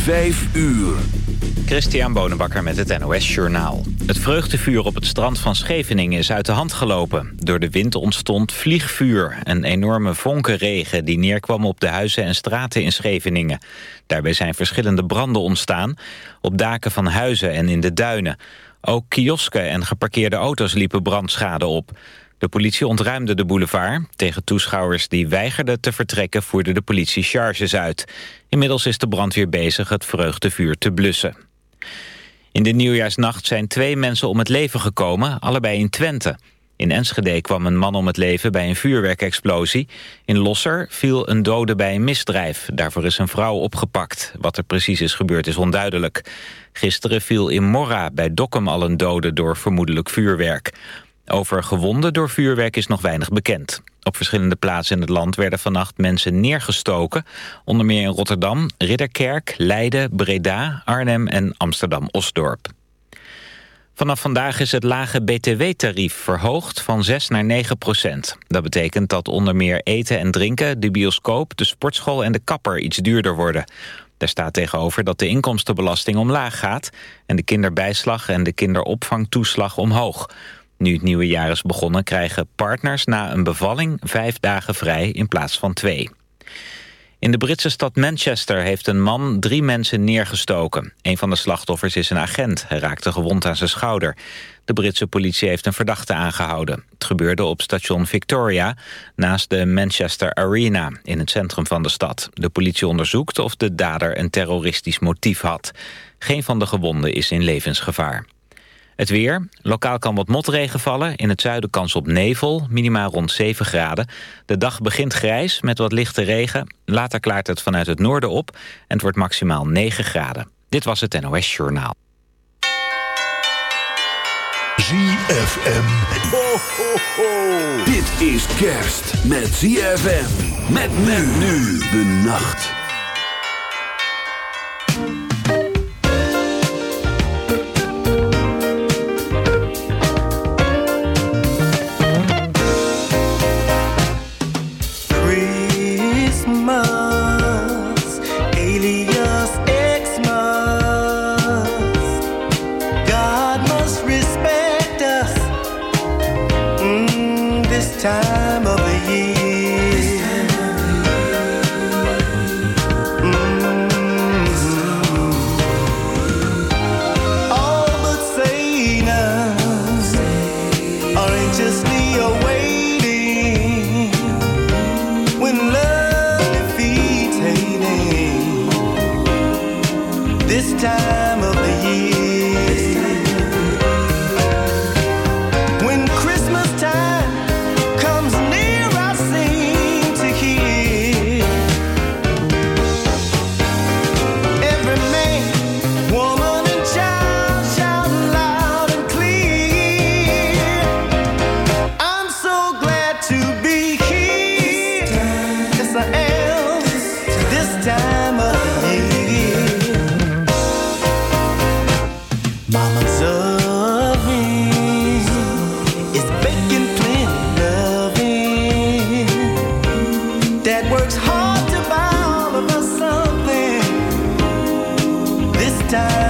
5 uur. Christian Bonenbakker met het NOS Journaal. Het vreugdevuur op het strand van Scheveningen is uit de hand gelopen. Door de wind ontstond vliegvuur, een enorme vonkenregen... die neerkwam op de huizen en straten in Scheveningen. Daarbij zijn verschillende branden ontstaan... op daken van huizen en in de duinen. Ook kiosken en geparkeerde auto's liepen brandschade op. De politie ontruimde de boulevard. Tegen toeschouwers die weigerden te vertrekken voerde de politie charges uit. Inmiddels is de brandweer bezig het vreugdevuur te blussen. In de nieuwjaarsnacht zijn twee mensen om het leven gekomen, allebei in Twente. In Enschede kwam een man om het leven bij een vuurwerkexplosie. In Losser viel een dode bij een misdrijf. Daarvoor is een vrouw opgepakt. Wat er precies is gebeurd is onduidelijk. Gisteren viel in Morra bij Dokkum al een dode door vermoedelijk vuurwerk. Over gewonden door vuurwerk is nog weinig bekend. Op verschillende plaatsen in het land werden vannacht mensen neergestoken. Onder meer in Rotterdam, Ridderkerk, Leiden, Breda, Arnhem en Amsterdam-Osdorp. Vanaf vandaag is het lage btw-tarief verhoogd van 6 naar 9 procent. Dat betekent dat onder meer eten en drinken, de bioscoop, de sportschool en de kapper iets duurder worden. Daar staat tegenover dat de inkomstenbelasting omlaag gaat... en de kinderbijslag en de kinderopvangtoeslag omhoog. Nu het nieuwe jaar is begonnen krijgen partners na een bevalling vijf dagen vrij in plaats van twee. In de Britse stad Manchester heeft een man drie mensen neergestoken. Een van de slachtoffers is een agent. Hij raakte gewond aan zijn schouder. De Britse politie heeft een verdachte aangehouden. Het gebeurde op station Victoria, naast de Manchester Arena, in het centrum van de stad. De politie onderzoekt of de dader een terroristisch motief had. Geen van de gewonden is in levensgevaar. Het weer. Lokaal kan wat motregen vallen. In het zuiden kans op nevel. Minimaal rond 7 graden. De dag begint grijs met wat lichte regen. Later klaart het vanuit het noorden op. En het wordt maximaal 9 graden. Dit was het NOS Journaal. ZFM. Ho, ho, ho. Dit is kerst met ZFM. Met men nu de nacht. Christmas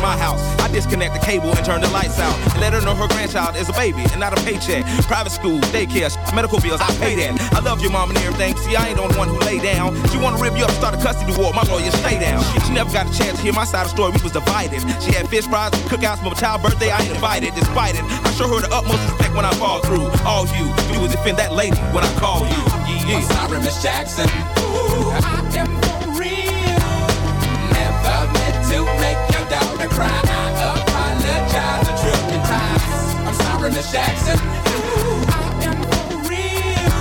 my house. I disconnect the cable and turn the lights out. And let her know her grandchild is a baby and not a paycheck. Private school, daycare, medical bills, I pay that. I love your mom and everything. See, I ain't the one who lay down. She wanna rip you up, start a custody war. My lawyer, stay down. She never got a chance to hear my side of the story. We was divided. She had fish fries, cookouts for my child's birthday. I ain't invited, despite it. I show her the utmost respect when I fall through. All you do is defend that lady when I call you. Yeah. I'm sorry, Miss Jackson. Ooh, Mr. Jackson. Ooh, I am for real.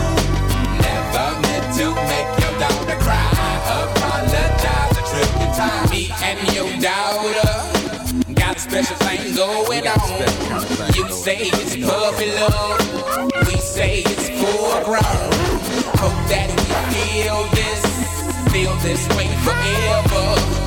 Never meant to make your daughter cry. Apologize a trillion times. Me and your daughter got a special thing going on. You say it's puppy love. We say it's full grown. Hope that we feel this, feel this way forever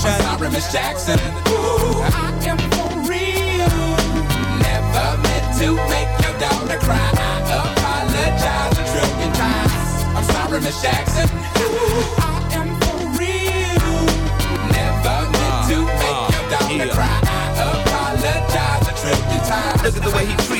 Sorry, Miss Jackson. Ooh, I am for real. Never meant to make your daughter cry. I apologize a trillion times. I'm sorry, Miss Jackson. Ooh, I am for real. Never meant to uh, make uh, your daughter yeah. cry. I apologize a trillion times. Look at the way he treats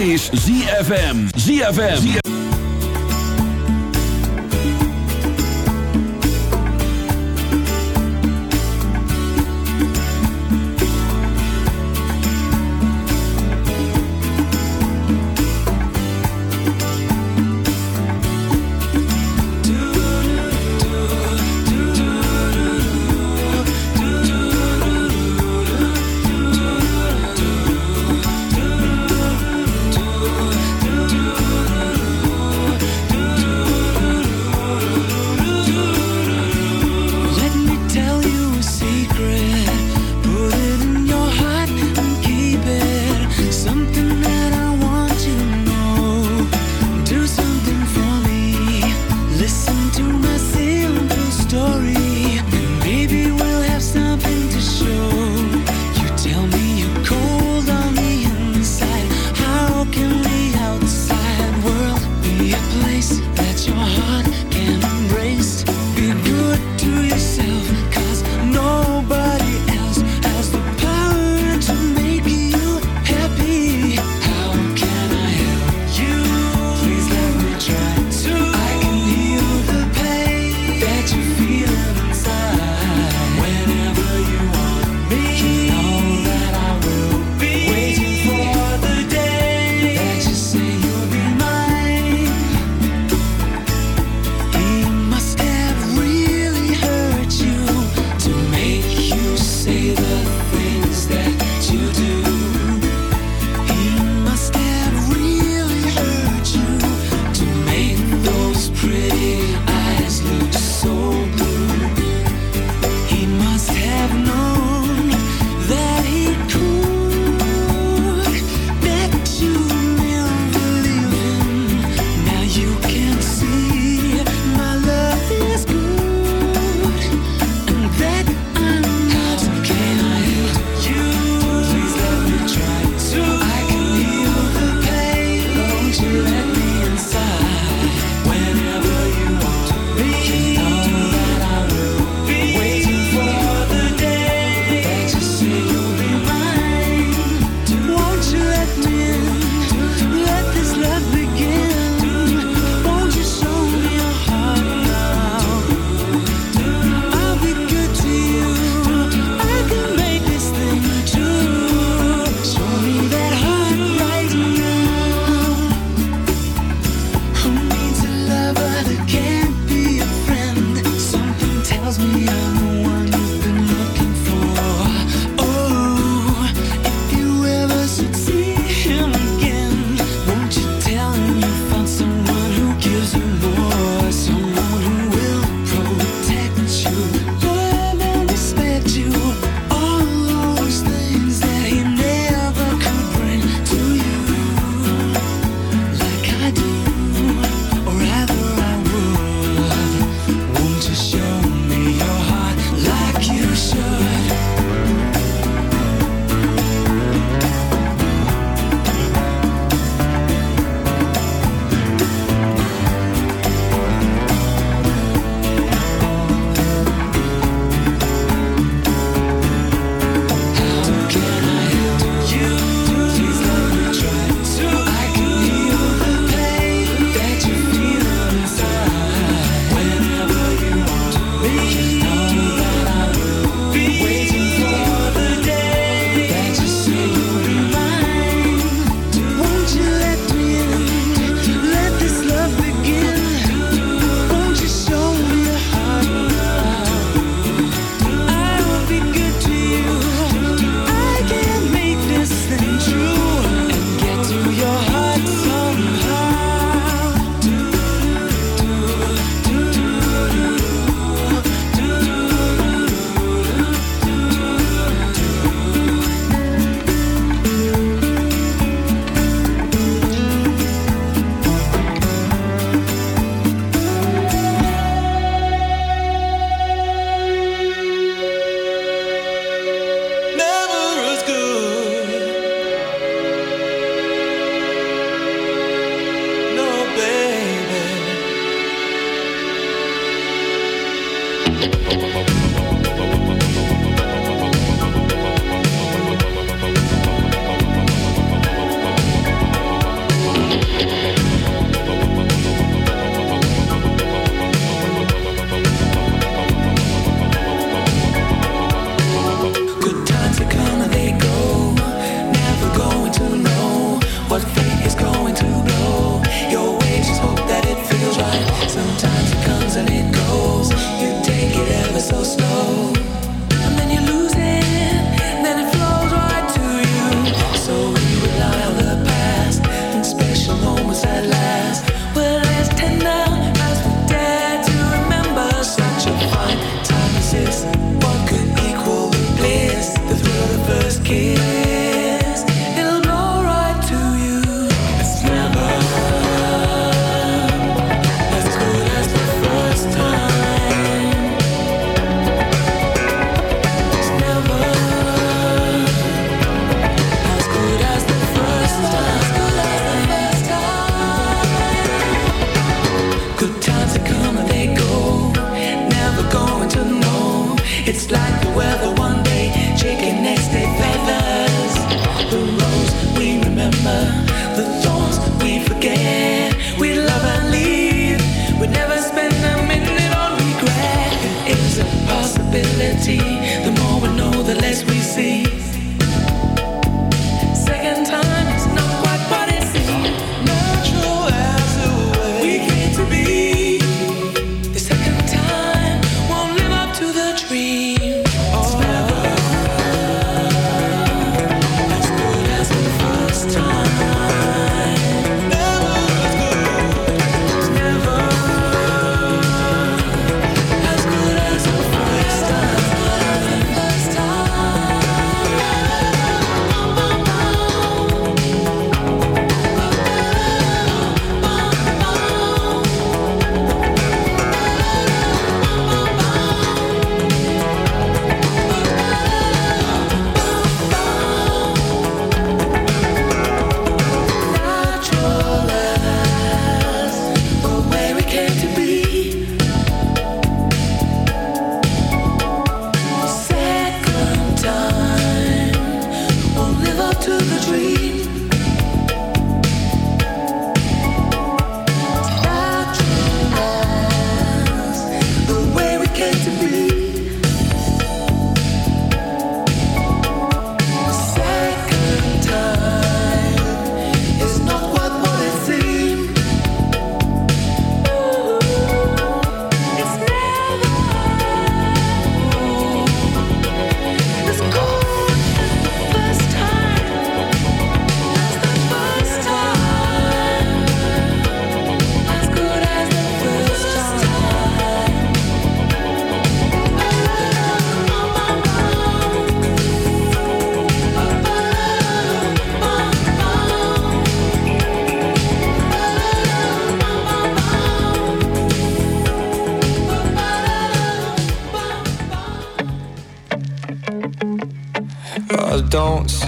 is ZFM. ZFM.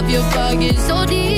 love your bug is so deep.